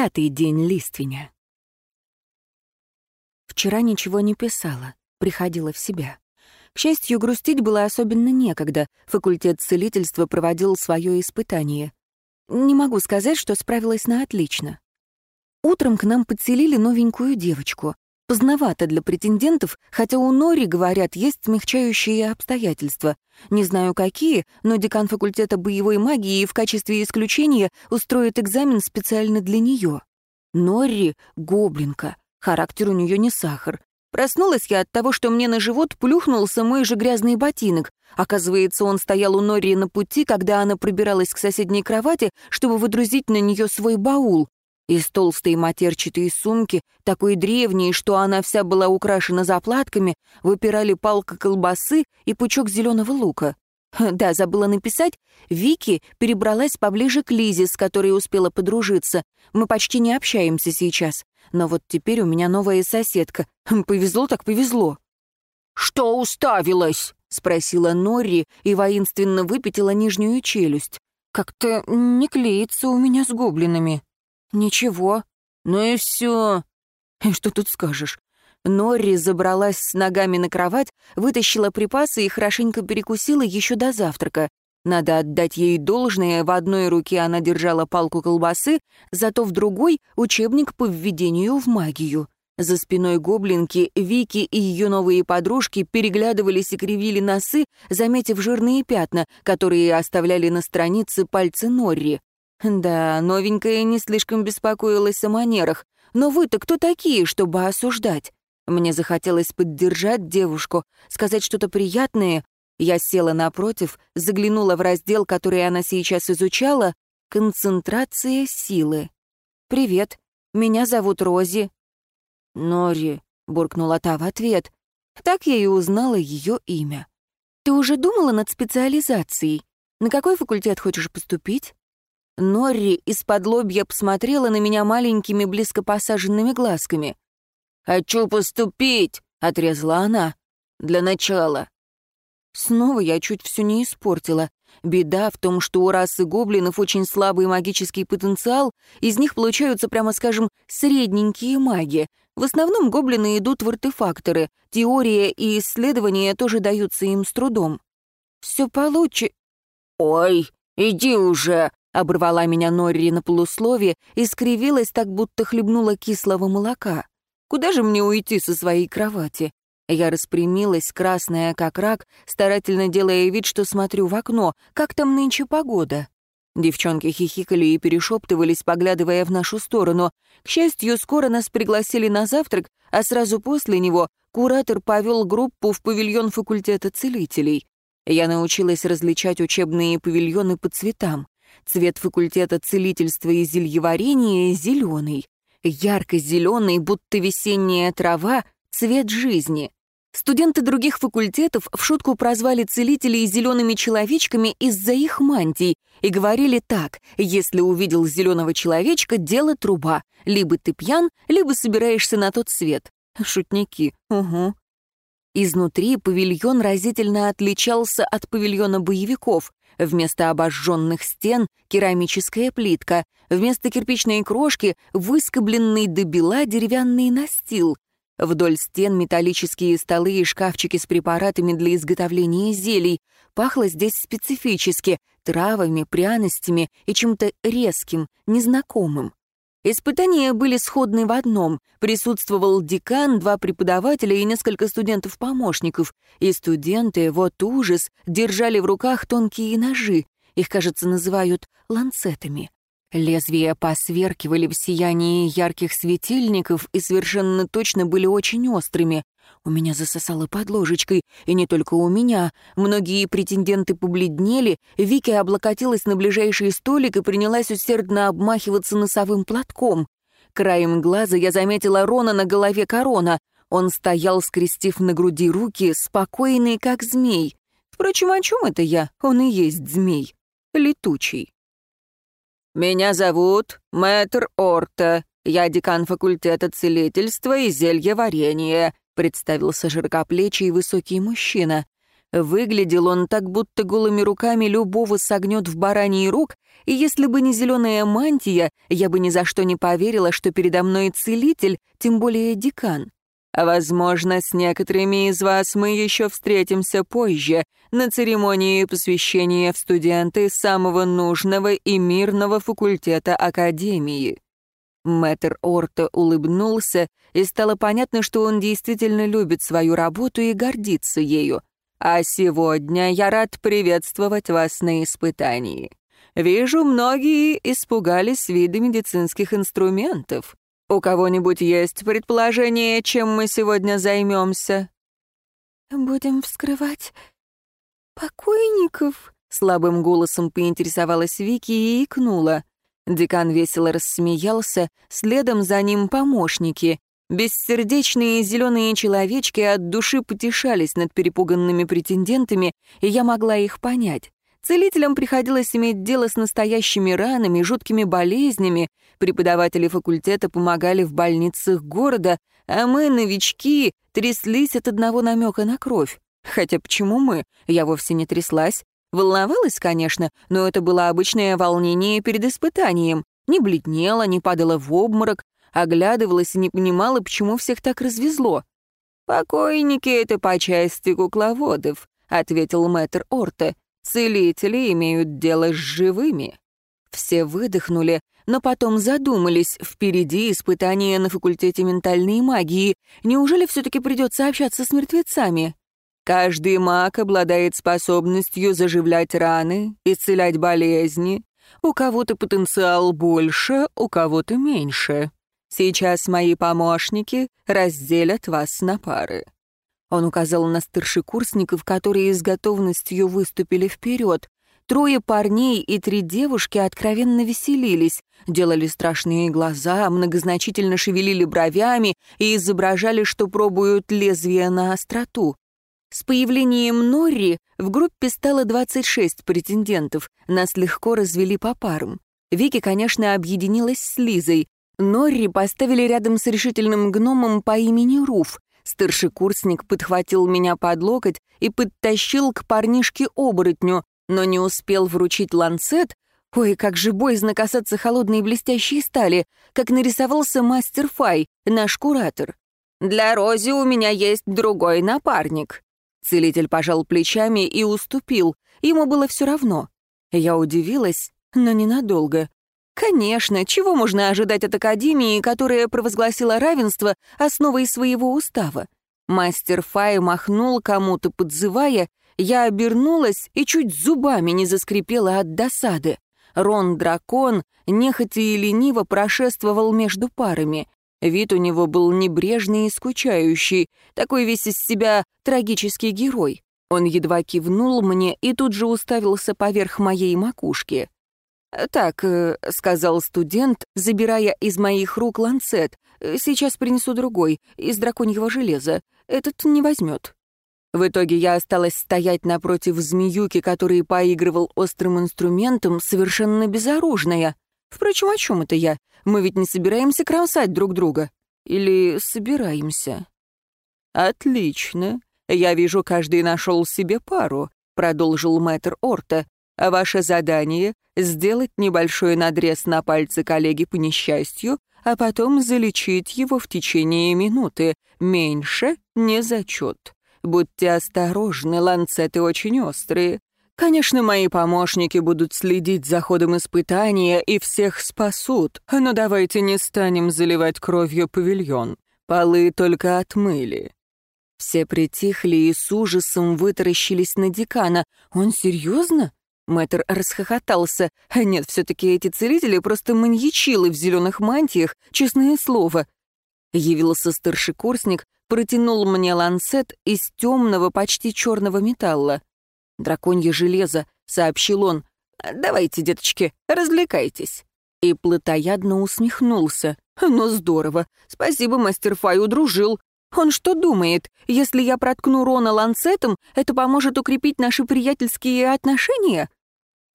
Пятый день лиственя. Вчера ничего не писала, приходила в себя. К счастью, грустить было особенно некогда. Факультет целительства проводил свое испытание. Не могу сказать, что справилась на отлично. Утром к нам подселили новенькую девочку. Поздновато для претендентов, хотя у Нори, говорят, есть смягчающие обстоятельства. Не знаю какие, но декан факультета боевой магии в качестве исключения устроит экзамен специально для нее. Нори — гоблинка, характер у нее не сахар. Проснулась я от того, что мне на живот плюхнулся мой же грязный ботинок. Оказывается, он стоял у Нори на пути, когда она пробиралась к соседней кровати, чтобы выдрузить на нее свой баул. Из толстой матерчатой сумки, такой древней, что она вся была украшена заплатками, выпирали палка колбасы и пучок зеленого лука. Да, забыла написать, Вики перебралась поближе к Лизе, с которой успела подружиться. Мы почти не общаемся сейчас. Но вот теперь у меня новая соседка. Повезло так повезло. «Что уставилась?» — спросила Норри и воинственно выпятила нижнюю челюсть. «Как-то не клеится у меня с гоблинами». «Ничего». «Ну и все». «Что тут скажешь?» Норри забралась с ногами на кровать, вытащила припасы и хорошенько перекусила еще до завтрака. Надо отдать ей должное, в одной руке она держала палку колбасы, зато в другой — учебник по введению в магию. За спиной гоблинки Вики и ее новые подружки переглядывались и кривили носы, заметив жирные пятна, которые оставляли на странице пальцы Норри. Да, новенькая не слишком беспокоилась о манерах. Но вы-то кто такие, чтобы осуждать? Мне захотелось поддержать девушку, сказать что-то приятное. Я села напротив, заглянула в раздел, который она сейчас изучала, «Концентрация силы». «Привет, меня зовут Рози». «Нори», — буркнула та в ответ. Так я и узнала ее имя. «Ты уже думала над специализацией? На какой факультет хочешь поступить?» Норри из-под лобья посмотрела на меня маленькими близко посаженными глазками. «Хочу поступить!» — отрезала она. «Для начала». Снова я чуть все не испортила. Беда в том, что у расы гоблинов очень слабый магический потенциал, из них получаются, прямо скажем, средненькие маги. В основном гоблины идут в артефакторы, теория и исследования тоже даются им с трудом. Все получи... «Ой, иди уже!» Оборвала меня Норри на полусловие и скривилась так, будто хлебнула кислого молока. Куда же мне уйти со своей кровати? Я распрямилась, красная как рак, старательно делая вид, что смотрю в окно. Как там нынче погода? Девчонки хихикали и перешептывались, поглядывая в нашу сторону. К счастью, скоро нас пригласили на завтрак, а сразу после него куратор повел группу в павильон факультета целителей. Я научилась различать учебные павильоны по цветам. Цвет факультета целительства и зельеварения — зеленый. Ярко-зеленый, будто весенняя трава, цвет жизни. Студенты других факультетов в шутку прозвали целителей зелеными человечками из-за их мантий и говорили так, если увидел зеленого человечка, дело труба, либо ты пьян, либо собираешься на тот свет. Шутники, угу. Изнутри павильон разительно отличался от павильона боевиков. Вместо обожженных стен — керамическая плитка, вместо кирпичной крошки — выскобленный до бела деревянный настил. Вдоль стен металлические столы и шкафчики с препаратами для изготовления зелий. Пахло здесь специфически — травами, пряностями и чем-то резким, незнакомым. Испытания были сходны в одном. Присутствовал декан, два преподавателя и несколько студентов-помощников. И студенты, вот ужас, держали в руках тонкие ножи. Их, кажется, называют ланцетами. Лезвия посверкивали в сиянии ярких светильников и совершенно точно были очень острыми. У меня засосало под ложечкой, и не только у меня. Многие претенденты побледнели, Вики облокотилась на ближайший столик и принялась усердно обмахиваться носовым платком. Краем глаза я заметила Рона на голове корона. Он стоял, скрестив на груди руки, спокойный, как змей. Впрочем, о чем это я? Он и есть змей. Летучий. «Меня зовут Мэтр Орта. Я декан факультета целительства и зелья варенья представился широкоплечий высокий мужчина. Выглядел он так, будто голыми руками любого согнет в бараний рук, и если бы не зеленая мантия, я бы ни за что не поверила, что передо мной целитель, тем более декан. Возможно, с некоторыми из вас мы еще встретимся позже, на церемонии посвящения в студенты самого нужного и мирного факультета Академии. Мэтр Орто улыбнулся, и стало понятно, что он действительно любит свою работу и гордится ею. А сегодня я рад приветствовать вас на испытании. Вижу, многие испугались вида медицинских инструментов. У кого-нибудь есть предположение, чем мы сегодня займемся? Будем вскрывать покойников, слабым голосом поинтересовалась Вики и икнула. Декан весело рассмеялся, следом за ним помощники. Бессердечные зеленые человечки от души потешались над перепуганными претендентами, и я могла их понять. Целителям приходилось иметь дело с настоящими ранами, жуткими болезнями, преподаватели факультета помогали в больницах города, а мы, новички, тряслись от одного намека на кровь. Хотя почему мы? Я вовсе не тряслась. Волновалась, конечно, но это было обычное волнение перед испытанием. Не бледнела, не падала в обморок, оглядывалась и не понимала, почему всех так развезло. «Покойники — это по части кукловодов», — ответил мэтр Орте. «Целители имеют дело с живыми». Все выдохнули, но потом задумались. Впереди испытания на факультете ментальной магии. Неужели все-таки придется общаться с мертвецами? Каждый маг обладает способностью заживлять раны, исцелять болезни. У кого-то потенциал больше, у кого-то меньше. Сейчас мои помощники разделят вас на пары». Он указал на старшекурсников, которые с готовностью выступили вперед. Трое парней и три девушки откровенно веселились, делали страшные глаза, многозначительно шевелили бровями и изображали, что пробуют лезвие на остроту. С появлением Норри в группе стало 26 претендентов, нас легко развели по парам. Вики, конечно, объединилась с Лизой, Норри поставили рядом с решительным гномом по имени Руф. Старшекурсник подхватил меня под локоть и подтащил к парнишке-оборотню, но не успел вручить ланцет. Ой, как же боязно касаться холодной блестящей стали, как нарисовался мастер Фай, наш куратор. «Для Рози у меня есть другой напарник». Целитель пожал плечами и уступил. Ему было все равно. Я удивилась, но ненадолго. Конечно, чего можно ожидать от Академии, которая провозгласила равенство основой своего устава? Мастер Фай махнул кому-то, подзывая, я обернулась и чуть зубами не заскрипела от досады. Рон-дракон нехотя и лениво прошествовал между парами. Вид у него был небрежный и скучающий, такой весь из себя трагический герой. Он едва кивнул мне и тут же уставился поверх моей макушки. «Так», э, — сказал студент, забирая из моих рук ланцет. «Сейчас принесу другой, из драконьего железа. Этот не возьмет». В итоге я осталась стоять напротив змеюки, который поигрывал острым инструментом, совершенно безоружная. Впрочем, о чем это я? Мы ведь не собираемся кромсать друг друга. Или собираемся? «Отлично. Я вижу, каждый нашел себе пару», — продолжил мэтр Орта. А ваше задание — сделать небольшой надрез на пальце коллеги по несчастью, а потом залечить его в течение минуты. Меньше — не зачет. Будьте осторожны, ланцеты очень острые. Конечно, мои помощники будут следить за ходом испытания и всех спасут, но давайте не станем заливать кровью павильон. Полы только отмыли. Все притихли и с ужасом вытаращились на декана. Он серьезно? Мэтр расхохотался. Нет, все-таки эти целители просто маньячилы в зеленых мантиях, честное слово. Явился старшекурсник, протянул мне ланцет из темного, почти черного металла. «Драконье железо», — сообщил он. «Давайте, деточки, развлекайтесь». И плотоядно усмехнулся. «Ну, здорово. Спасибо, мастер Фай, удружил. Он что думает, если я проткну Рона ланцетом, это поможет укрепить наши приятельские отношения?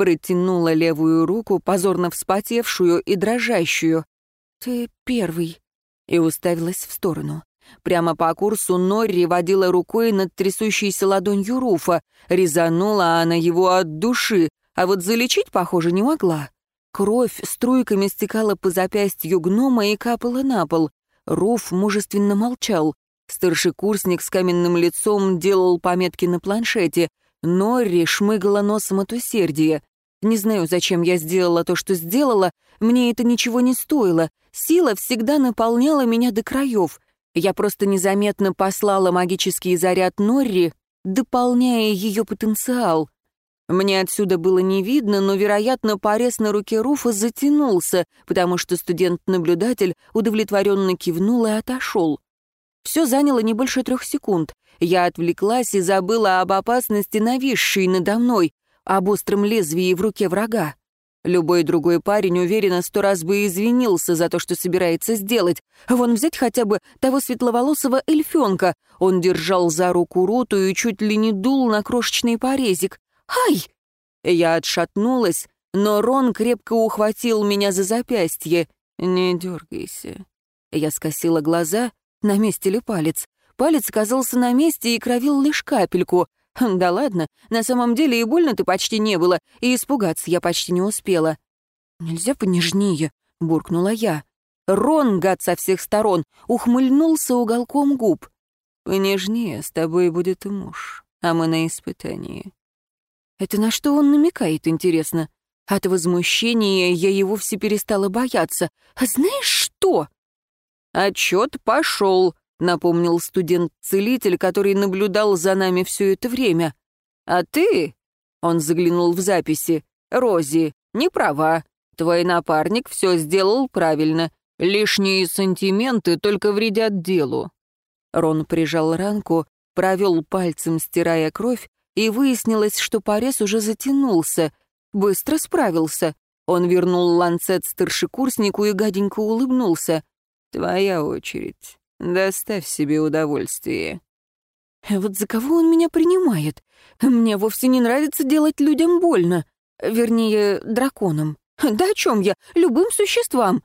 протянула левую руку, позорно вспотевшую и дрожащую. «Ты первый», и уставилась в сторону. Прямо по курсу Норри водила рукой над трясущейся ладонью Руфа. Резанула она его от души, а вот залечить, похоже, не могла. Кровь струйками стекала по запястью гнома и капала на пол. Руф мужественно молчал. Старший курсник с каменным лицом делал пометки на планшете. Норри шмыгала носом от усердия. Не знаю, зачем я сделала то, что сделала. Мне это ничего не стоило. Сила всегда наполняла меня до краев. Я просто незаметно послала магический заряд Норри, дополняя ее потенциал. Мне отсюда было не видно, но, вероятно, порез на руке Руфа затянулся, потому что студент-наблюдатель удовлетворенно кивнул и отошел. Все заняло не больше трех секунд. Я отвлеклась и забыла об опасности, нависшей надо мной, об остром лезвии в руке врага. Любой другой парень уверенно сто раз бы извинился за то, что собирается сделать. Вон взять хотя бы того светловолосого эльфенка. Он держал за руку Роту и чуть ли не дул на крошечный порезик. «Ай!» Я отшатнулась, но Рон крепко ухватил меня за запястье. «Не дергайся». Я скосила глаза, на месте ли палец. Палец оказался на месте и кровил лишь капельку. Да ладно, на самом деле и больно-то почти не было, и испугаться я почти не успела. «Нельзя понежнее», — буркнула я. Рон, гад со всех сторон, ухмыльнулся уголком губ. «Понежнее, с тобой будет и муж, а мы на испытании». Это на что он намекает, интересно? От возмущения я и вовсе перестала бояться. А знаешь что? «Отчет пошел», — напомнил студент-целитель, который наблюдал за нами все это время. «А ты...» — он заглянул в записи. «Рози, не права. Твой напарник все сделал правильно. Лишние сантименты только вредят делу». Рон прижал ранку, провел пальцем, стирая кровь, и выяснилось, что порез уже затянулся. Быстро справился. Он вернул ланцет старшекурснику и гаденько улыбнулся. «Твоя очередь. Доставь себе удовольствие». «Вот за кого он меня принимает? Мне вовсе не нравится делать людям больно. Вернее, драконам. Да о чем я? Любым существам.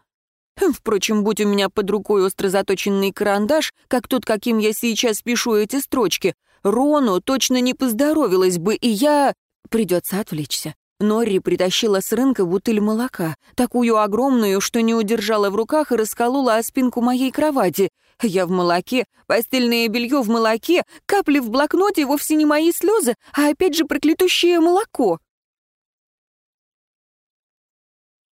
Впрочем, будь у меня под рукой остро заточенный карандаш, как тот, каким я сейчас пишу эти строчки, Рону точно не поздоровилась бы, и я... Придется отвлечься. Норри притащила с рынка бутыль молока, такую огромную, что не удержала в руках и расколола о спинку моей кровати. Я в молоке, постельное белье в молоке, капли в блокноте вовсе не мои слезы, а опять же проклятущее молоко.